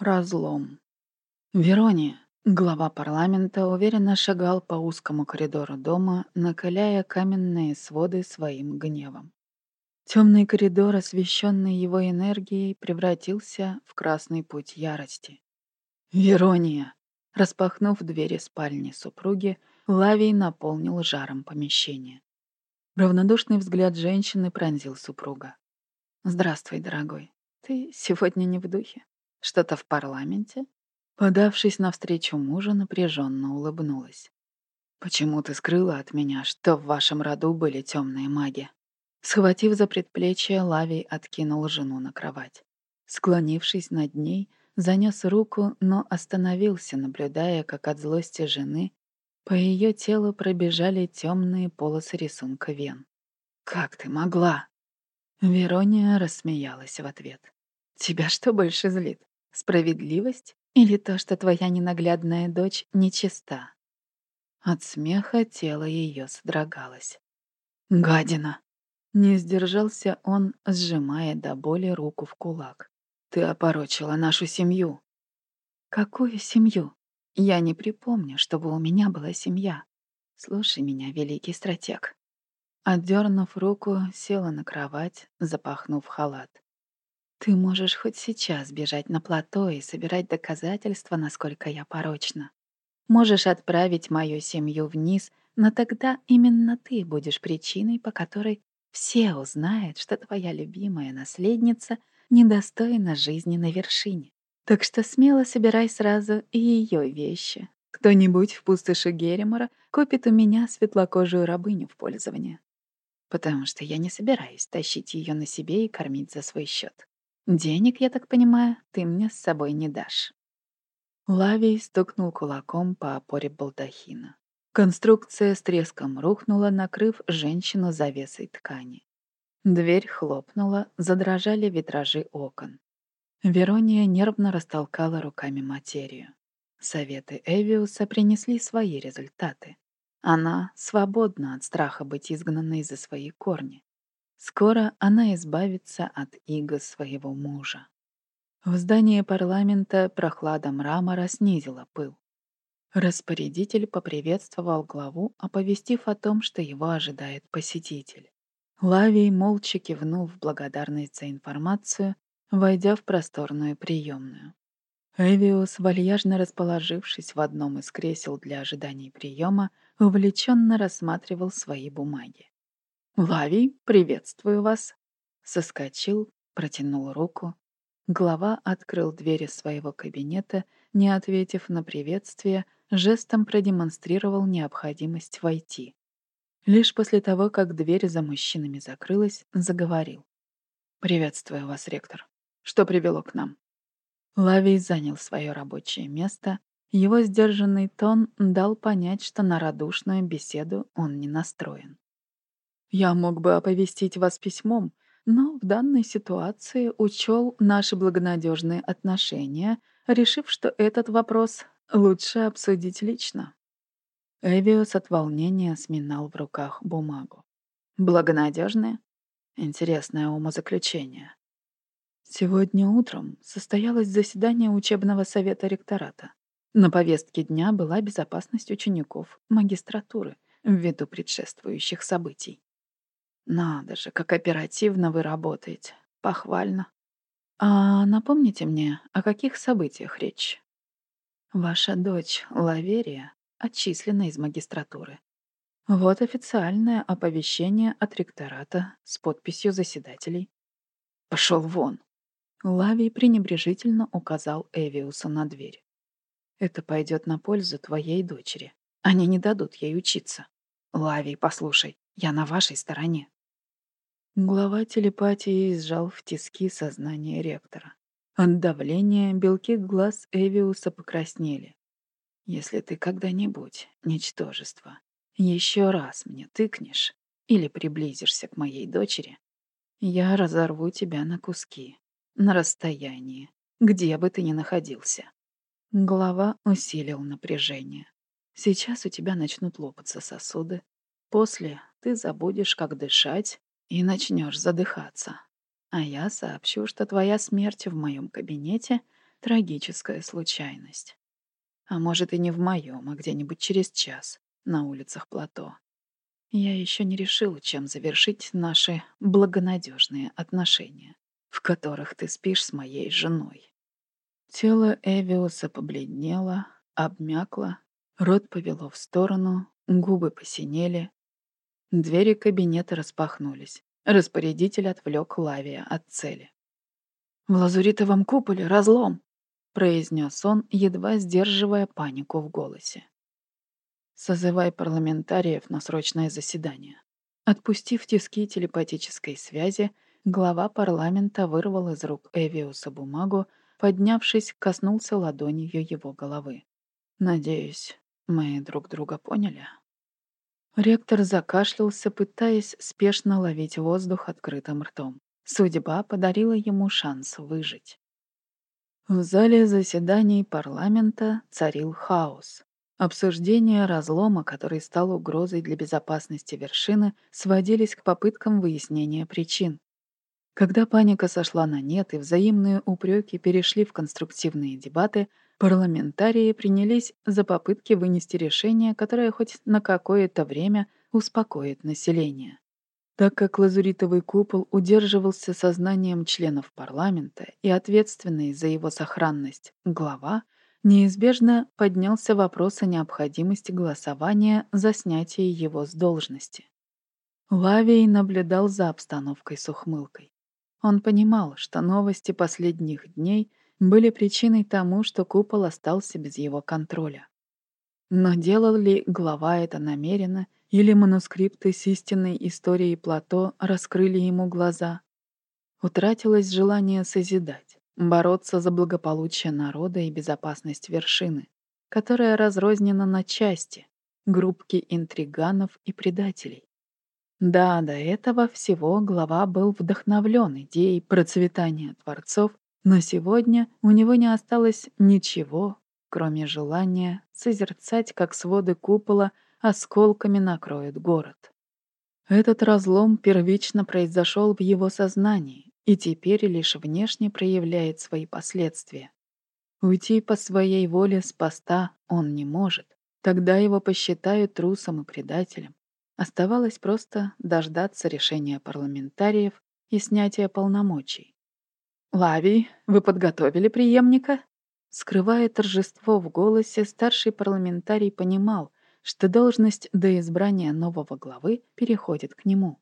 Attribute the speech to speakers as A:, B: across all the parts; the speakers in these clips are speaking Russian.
A: Разлом. Верония, глава парламента, уверенно шагал по узкому коридору дома, накаляя каменные своды своим гневом. Темный коридор, освещенный его энергией, превратился в красный путь ярости. «Верония!» Распахнув двери спальни супруги, Лавий наполнил жаром помещение. Равнодушный взгляд женщины пронзил супруга. «Здравствуй, дорогой. Ты сегодня не в духе?» Что-то в парламенте? Подавшись навстречу мужа, напряженно улыбнулась. Почему ты скрыла от меня, что в вашем роду были темные маги? Схватив за предплечье, Лавий откинул жену на кровать. Склонившись над ней, занес руку, но остановился, наблюдая, как от злости жены по ее телу пробежали темные полосы рисунка вен. «Как ты могла?» Верония рассмеялась в ответ. «Тебя что больше злит? Справедливость или то, что твоя ненаглядная дочь нечиста? От смеха тело ее содрогалось. «Гадина!» Не сдержался он, сжимая до боли руку в кулак. «Ты опорочила нашу семью». «Какую семью? Я не припомню, чтобы у меня была семья. Слушай меня, великий стратег». Отдернув руку, села на кровать, запахнув халат. Ты можешь хоть сейчас бежать на плато и собирать доказательства, насколько я порочна. Можешь отправить мою семью вниз, но тогда именно ты будешь причиной, по которой все узнают, что твоя любимая наследница недостойна жизни на вершине. Так что смело собирай сразу и ее вещи. Кто-нибудь в пустоши Геремора купит у меня светлокожую рабыню в пользование. Потому что я не собираюсь тащить ее на себе и кормить за свой счет. Денег, я так понимаю, ты мне с собой не дашь. Лавий стукнул кулаком по опоре балдахина. Конструкция с треском рухнула, накрыв женщину завесой ткани. Дверь хлопнула, задрожали витражи окон. Верония нервно растолкала руками материю. Советы Эвиуса принесли свои результаты. Она свободна от страха быть изгнанной за свои корни. Скоро она избавится от иго своего мужа. В здании парламента прохлада мрамора снизила пыл. Распорядитель поприветствовал главу, оповестив о том, что его ожидает посетитель. Лавий молча кивнул в благодарность за информацию, войдя в просторную приемную. Эвиус, вальяжно расположившись в одном из кресел для ожиданий приема, увлеченно рассматривал свои бумаги. «Лавий, приветствую вас!» Соскочил, протянул руку. Глава открыл двери своего кабинета, не ответив на приветствие, жестом продемонстрировал необходимость войти. Лишь после того, как дверь за мужчинами закрылась, заговорил. «Приветствую вас, ректор. Что привело к нам?» Лавий занял свое рабочее место. Его сдержанный тон дал понять, что на радушную беседу он не настроен. Я мог бы оповестить вас письмом, но в данной ситуации учел наши благонадежные отношения, решив, что этот вопрос лучше обсудить лично. Эвиус от волнения сминал в руках бумагу. Благонадежные? Интересное умозаключение. Сегодня утром состоялось заседание учебного совета ректората. На повестке дня была безопасность учеников магистратуры ввиду предшествующих событий. Надо же, как оперативно вы работаете. Похвально. А напомните мне, о каких событиях речь? Ваша дочь Лаверия отчислена из магистратуры. Вот официальное оповещение от ректората с подписью заседателей. Пошел вон. Лавий пренебрежительно указал Эвиусу на дверь. Это пойдет на пользу твоей дочери. Они не дадут ей учиться. Лавий, послушай, я на вашей стороне. Глава телепатии сжал в тиски сознание ректора. От давления белки глаз Эвиуса покраснели. «Если ты когда-нибудь, ничтожество, еще раз мне тыкнешь или приблизишься к моей дочери, я разорву тебя на куски, на расстоянии, где бы ты ни находился». Глава усилил напряжение. Сейчас у тебя начнут лопаться сосуды. После ты забудешь, как дышать, и начнешь задыхаться. А я сообщу, что твоя смерть в моем кабинете трагическая случайность. А может, и не в моем, а где-нибудь через час на улицах плато. Я еще не решил, чем завершить наши благонадежные отношения, в которых ты спишь с моей женой. Тело Эвиуса побледнело, обмякло, рот повело в сторону, губы посинели. Двери кабинета распахнулись. Распорядитель отвлек Лавия от цели. «В лазуритовом куполе разлом!» — произнес он, едва сдерживая панику в голосе. «Созывай парламентариев на срочное заседание». Отпустив тиски телепатической связи, глава парламента вырвал из рук Эвиуса бумагу, поднявшись, коснулся ладонью его головы. «Надеюсь, мы друг друга поняли?» Ректор закашлялся, пытаясь спешно ловить воздух открытым ртом. Судьба подарила ему шанс выжить. В зале заседаний парламента царил хаос. Обсуждения разлома, который стал угрозой для безопасности вершины, сводились к попыткам выяснения причин. Когда паника сошла на нет и взаимные упреки перешли в конструктивные дебаты, парламентарии принялись за попытки вынести решение, которое хоть на какое-то время успокоит население. Так как лазуритовый купол удерживался сознанием членов парламента и ответственный за его сохранность глава, неизбежно поднялся вопрос о необходимости голосования за снятие его с должности. Лавий наблюдал за обстановкой с ухмылкой. Он понимал, что новости последних дней были причиной тому, что купол остался без его контроля. Но делал ли глава это намеренно — или манускрипты с истинной историей Плато раскрыли ему глаза. Утратилось желание созидать, бороться за благополучие народа и безопасность вершины, которая разрознена на части, группки интриганов и предателей. Да, до этого всего глава был вдохновлен идеей процветания творцов, но сегодня у него не осталось ничего, кроме желания созерцать, как своды купола — осколками накроет город. Этот разлом первично произошел в его сознании и теперь лишь внешне проявляет свои последствия. Уйти по своей воле с поста он не может. Тогда его посчитают трусом и предателем. Оставалось просто дождаться решения парламентариев и снятия полномочий. «Лавий, вы подготовили преемника?» Скрывая торжество в голосе, старший парламентарий понимал, что должность до избрания нового главы переходит к нему.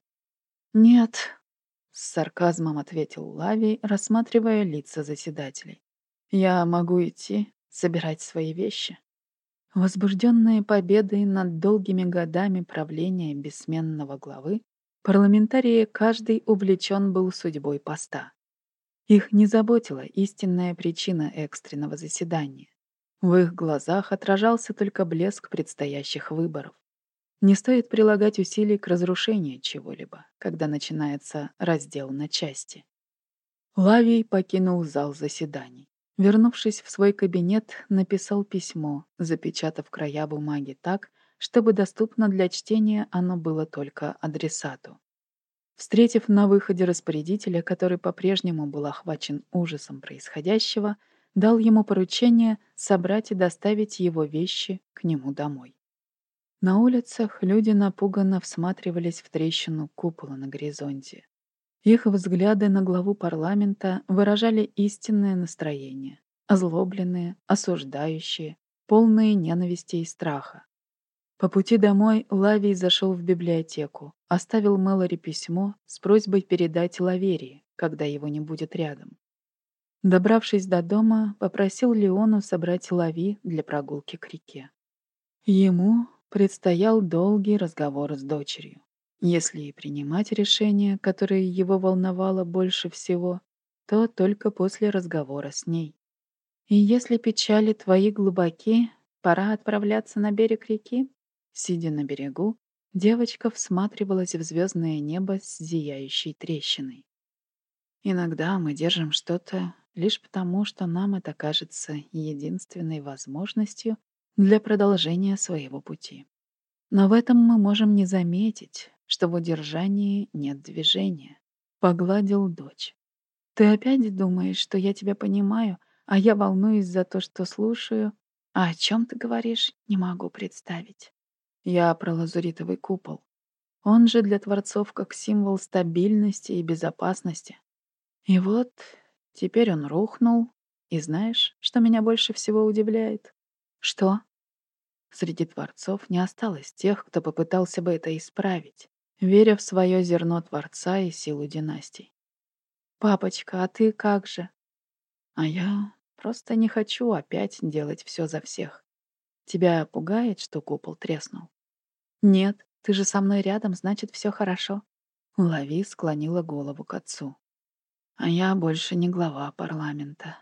A: «Нет», — с сарказмом ответил Лавий, рассматривая лица заседателей. «Я могу идти, собирать свои вещи». Возбужденные победой над долгими годами правления бессменного главы, парламентарии каждый увлечен был судьбой поста. Их не заботила истинная причина экстренного заседания. В их глазах отражался только блеск предстоящих выборов. Не стоит прилагать усилий к разрушению чего-либо, когда начинается раздел на части. Лавий покинул зал заседаний. Вернувшись в свой кабинет, написал письмо, запечатав края бумаги так, чтобы доступно для чтения оно было только адресату. Встретив на выходе распорядителя, который по-прежнему был охвачен ужасом происходящего, дал ему поручение собрать и доставить его вещи к нему домой. На улицах люди напуганно всматривались в трещину купола на горизонте. Их взгляды на главу парламента выражали истинное настроение, озлобленные, осуждающие, полные ненависти и страха. По пути домой Лавий зашел в библиотеку, оставил Мэлори письмо с просьбой передать Лаверии, когда его не будет рядом. Добравшись до дома, попросил Леону собрать лави для прогулки к реке. Ему предстоял долгий разговор с дочерью. Если и принимать решение, которое его волновало больше всего, то только после разговора с ней. И если печали твои глубоки, пора отправляться на берег реки? Сидя на берегу, девочка всматривалась в звездное небо с зияющей трещиной. Иногда мы держим что-то лишь потому, что нам это кажется единственной возможностью для продолжения своего пути. Но в этом мы можем не заметить, что в удержании нет движения. Погладил дочь. Ты опять думаешь, что я тебя понимаю, А я волнуюсь за то, что слушаю. А о чем ты говоришь, не могу представить. Я про лазуритовый купол. Он же для творцов как символ стабильности и безопасности. И вот теперь он рухнул. И знаешь, что меня больше всего удивляет? Что? Среди творцов не осталось тех, кто попытался бы это исправить, веря в свое зерно Творца и силу династий. «Папочка, а ты как же?» «А я просто не хочу опять делать все за всех. Тебя пугает, что купол треснул?» «Нет, ты же со мной рядом, значит, все хорошо». Лави склонила голову к отцу. «А я больше не глава парламента».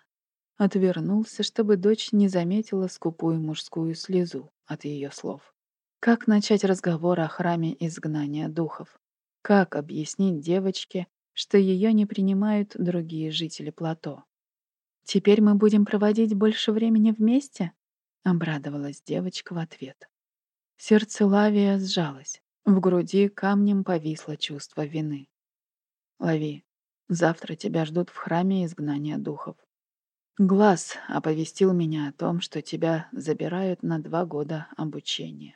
A: Отвернулся, чтобы дочь не заметила скупую мужскую слезу от ее слов. Как начать разговор о храме изгнания духов? Как объяснить девочке, что ее не принимают другие жители плато? «Теперь мы будем проводить больше времени вместе?» — обрадовалась девочка в ответ. Сердце Лавия сжалось. В груди камнем повисло чувство вины. «Лави, завтра тебя ждут в храме изгнания духов. Глаз оповестил меня о том, что тебя забирают на два года обучения.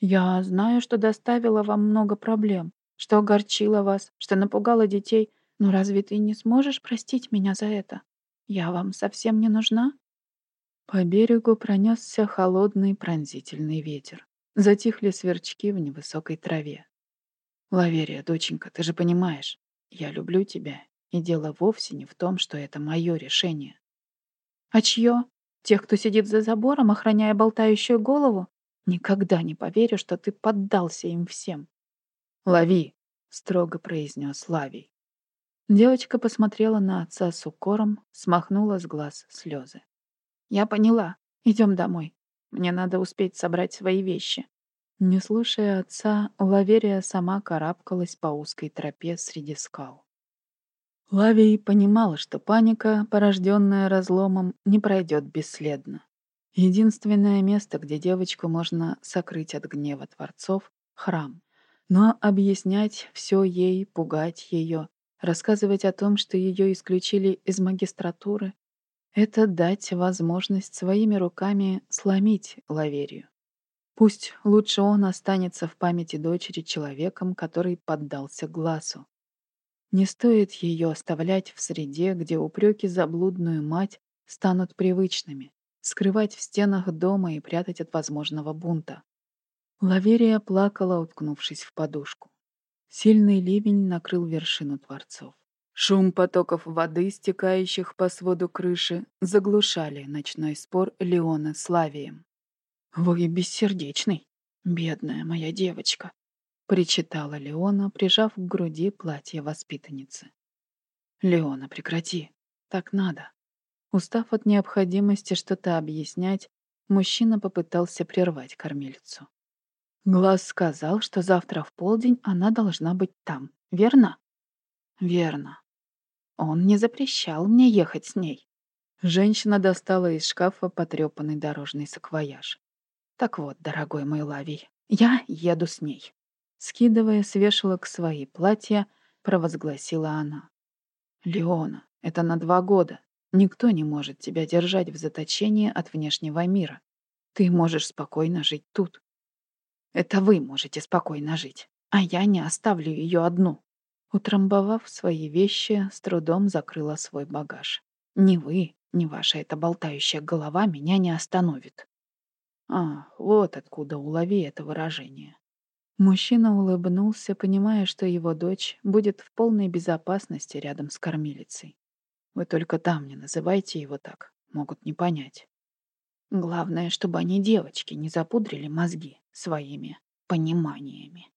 A: Я знаю, что доставила вам много проблем, что огорчила вас, что напугала детей, но разве ты не сможешь простить меня за это? Я вам совсем не нужна? По берегу пронесся холодный пронзительный ветер. Затихли сверчки в невысокой траве. «Лаверия, доченька, ты же понимаешь, я люблю тебя и дело вовсе не в том, что это мое решение. А чье? Тех, кто сидит за забором, охраняя болтающую голову? Никогда не поверю, что ты поддался им всем. «Лови!» — строго произнес Лавий. Девочка посмотрела на отца с укором, смахнула с глаз слезы. «Я поняла. Идем домой. Мне надо успеть собрать свои вещи». Не слушая отца, Лаверия сама карабкалась по узкой тропе среди скал. Лавий понимал, что паника, порожденная разломом, не пройдет бесследно. Единственное место, где девочку можно сокрыть от гнева творцов — храм. Но объяснять все ей, пугать ее, рассказывать о том, что ее исключили из магистратуры — это дать возможность своими руками сломить Лаверию. Пусть лучше он останется в памяти дочери человеком, который поддался глазу. Не стоит ее оставлять в среде, где упреки за блудную мать станут привычными, скрывать в стенах дома и прятать от возможного бунта. Лаверия плакала, уткнувшись в подушку. Сильный ливень накрыл вершину Творцов. Шум потоков воды, стекающих по своду крыши, заглушали ночной спор Леона с Лавием. «Вы бессердечный, бедная моя девочка», причитала Леона, прижав к груди платье воспитанницы. «Леона, прекрати. Так надо». Устав от необходимости что-то объяснять, мужчина попытался прервать кормилицу. Глаз сказал, что завтра в полдень она должна быть там, верно? Верно. Он не запрещал мне ехать с ней. Женщина достала из шкафа потрепанный дорожный саквояж. Так вот, дорогой мой Лавий, я еду с ней. Скидывая с вешалок свои платья, провозгласила она. «Леона, это на два года. Никто не может тебя держать в заточении от внешнего мира. Ты можешь спокойно жить тут. Это вы можете спокойно жить, а я не оставлю ее одну». Утрамбовав свои вещи, с трудом закрыла свой багаж. «Ни вы, ни ваша эта болтающая голова меня не остановит». А, вот откуда улови это выражение. Мужчина улыбнулся, понимая, что его дочь будет в полной безопасности рядом с кормилицей. Вы только там не называйте его так, могут не понять. Главное, чтобы они девочки не запудрили мозги своими пониманиями.